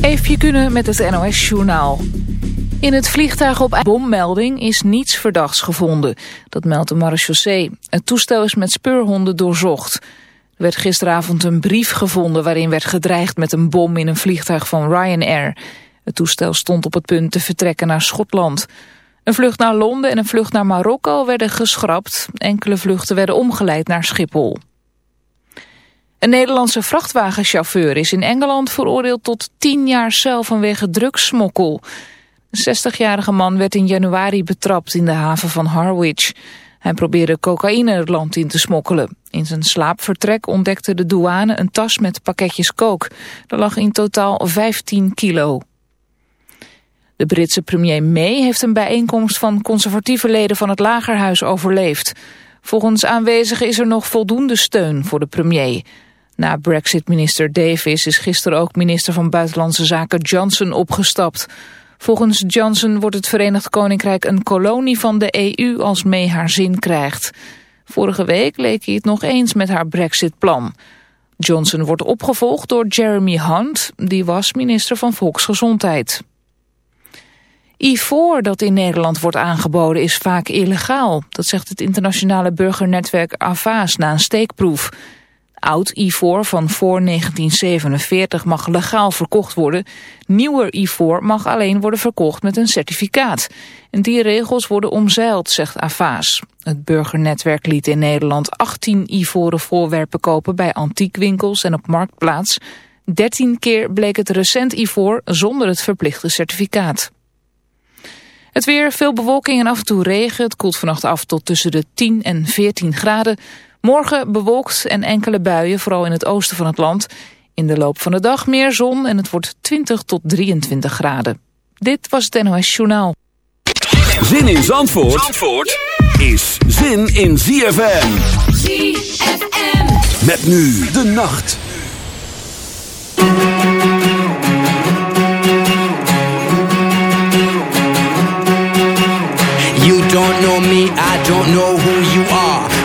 Even kunnen met het NOS-journaal. In het vliegtuig op bommelding is niets verdachts gevonden. Dat meldt de marechaussee. Het toestel is met speurhonden doorzocht. Er werd gisteravond een brief gevonden waarin werd gedreigd met een bom in een vliegtuig van Ryanair. Het toestel stond op het punt te vertrekken naar Schotland. Een vlucht naar Londen en een vlucht naar Marokko werden geschrapt. Enkele vluchten werden omgeleid naar Schiphol. Een Nederlandse vrachtwagenchauffeur is in Engeland veroordeeld tot 10 jaar cel vanwege drugssmokkel. Een 60-jarige man werd in januari betrapt in de haven van Harwich. Hij probeerde cocaïne het land in te smokkelen. In zijn slaapvertrek ontdekte de douane een tas met pakketjes kook. Er lag in totaal 15 kilo. De Britse premier May heeft een bijeenkomst van conservatieve leden van het Lagerhuis overleefd. Volgens aanwezigen is er nog voldoende steun voor de premier. Na Brexit-minister Davis is gisteren ook minister van Buitenlandse Zaken Johnson opgestapt. Volgens Johnson wordt het Verenigd Koninkrijk een kolonie van de EU als mee haar zin krijgt. Vorige week leek hij het nog eens met haar Brexit-plan. Johnson wordt opgevolgd door Jeremy Hunt, die was minister van Volksgezondheid. Ivoor dat in Nederland wordt aangeboden is vaak illegaal. Dat zegt het internationale burgernetwerk AVAS na een steekproef. Oud ivoor van voor 1947 mag legaal verkocht worden. Nieuwer ivoor mag alleen worden verkocht met een certificaat. En die regels worden omzeild, zegt Avaas. Het burgernetwerk liet in Nederland 18 ivoren voorwerpen kopen bij antiekwinkels en op Marktplaats. 13 keer bleek het recent ivoor zonder het verplichte certificaat. Het weer, veel bewolking en af en toe regen. Het koelt vannacht af tot tussen de 10 en 14 graden. Morgen bewolkt en enkele buien, vooral in het oosten van het land. In de loop van de dag meer zon en het wordt 20 tot 23 graden. Dit was het NOS Journaal. Zin in Zandvoort, Zandvoort is zin in ZFM. ZFM. Met nu de nacht. You don't know me, I don't know who you are.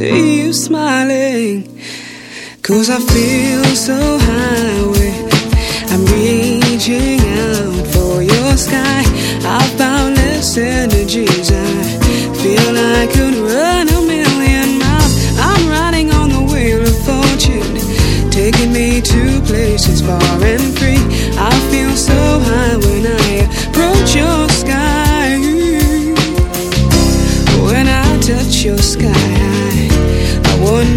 See you smiling. Cause I feel so high, I'm reaching out for your sky. I've boundless energies, I feel I could run a million miles. I'm riding on the wheel of fortune taking me to places far and free. I feel so high when I approach your sky. When I touch your sky,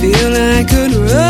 feel I could run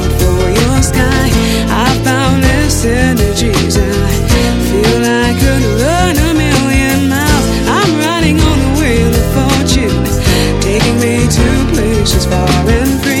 for your sky. I found this energies, I feel I could run a million miles. I'm riding on the wheel of fortune, taking me to places far and free.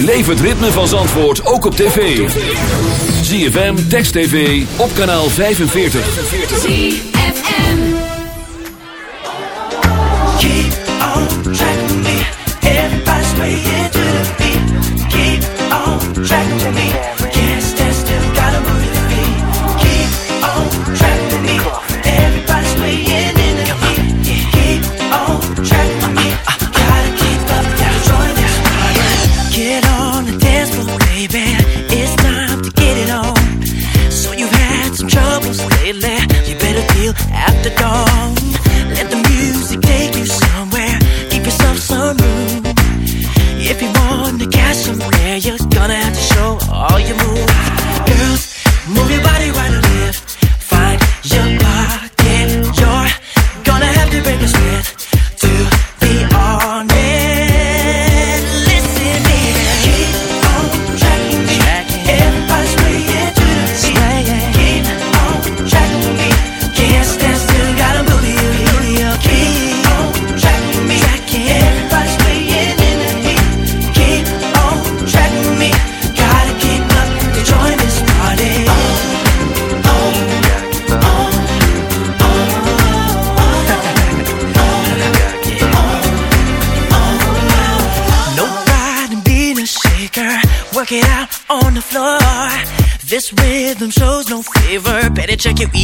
Beleef het ritme van Zandvoort ook op tv. ZFM, Text TV, op kanaal 45. ZFM Keep on tracking me. Everybody's swaying to the beat. Keep on tracking me. check it.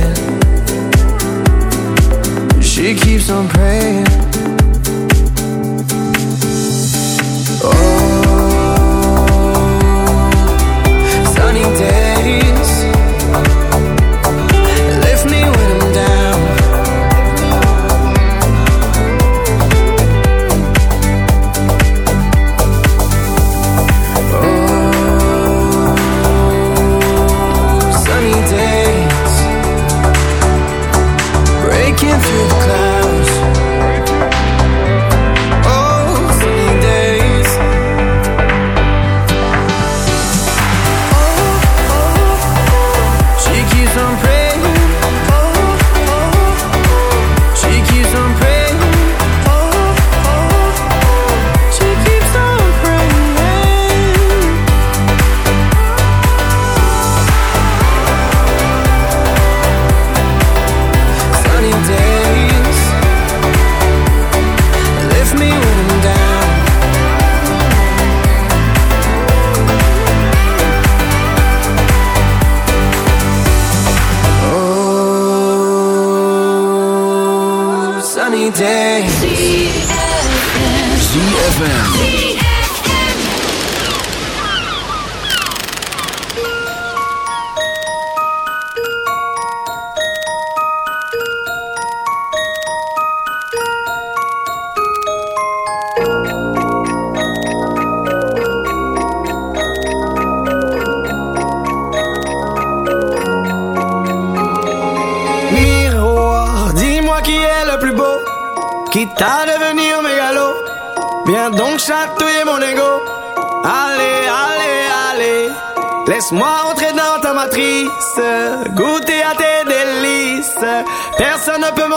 keeps on praying.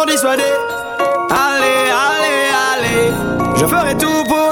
pour dissuader. Allez, allez, allez, je ferai tout pour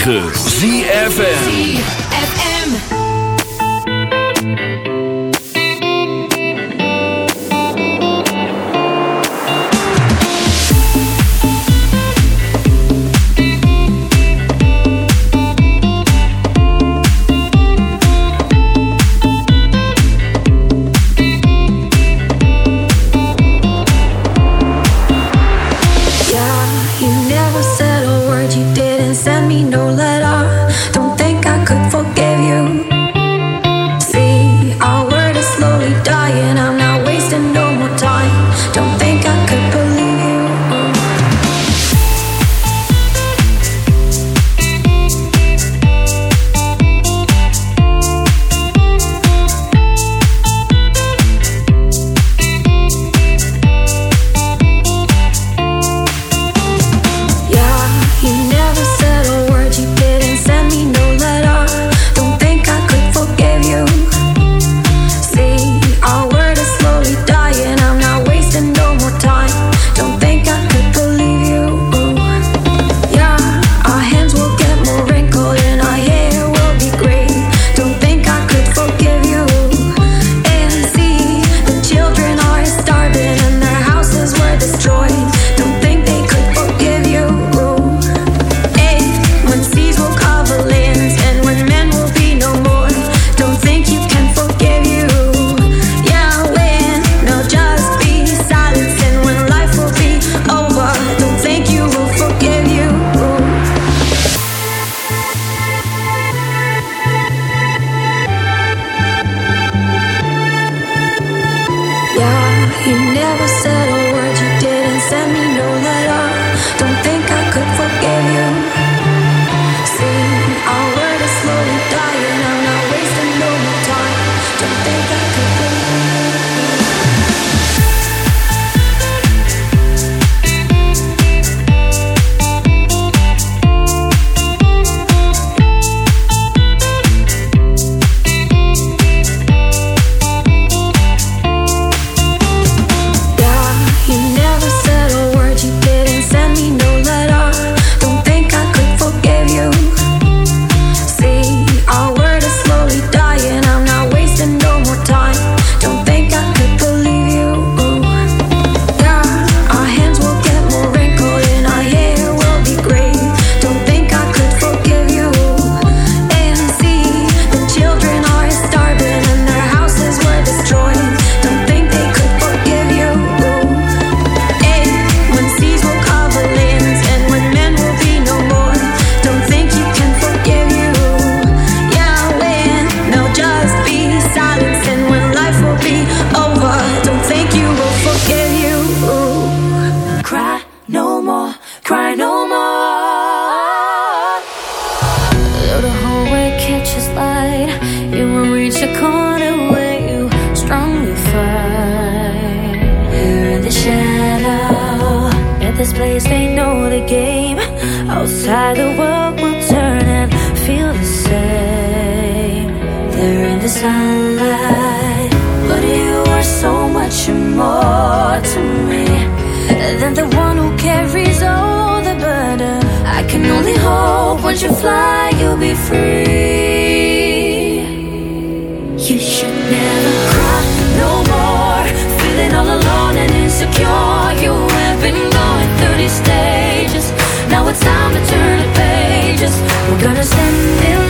106.9 never cry no more. Feeling all alone and insecure. You through these stages. Now it's time to turn the pages. We're gonna send in.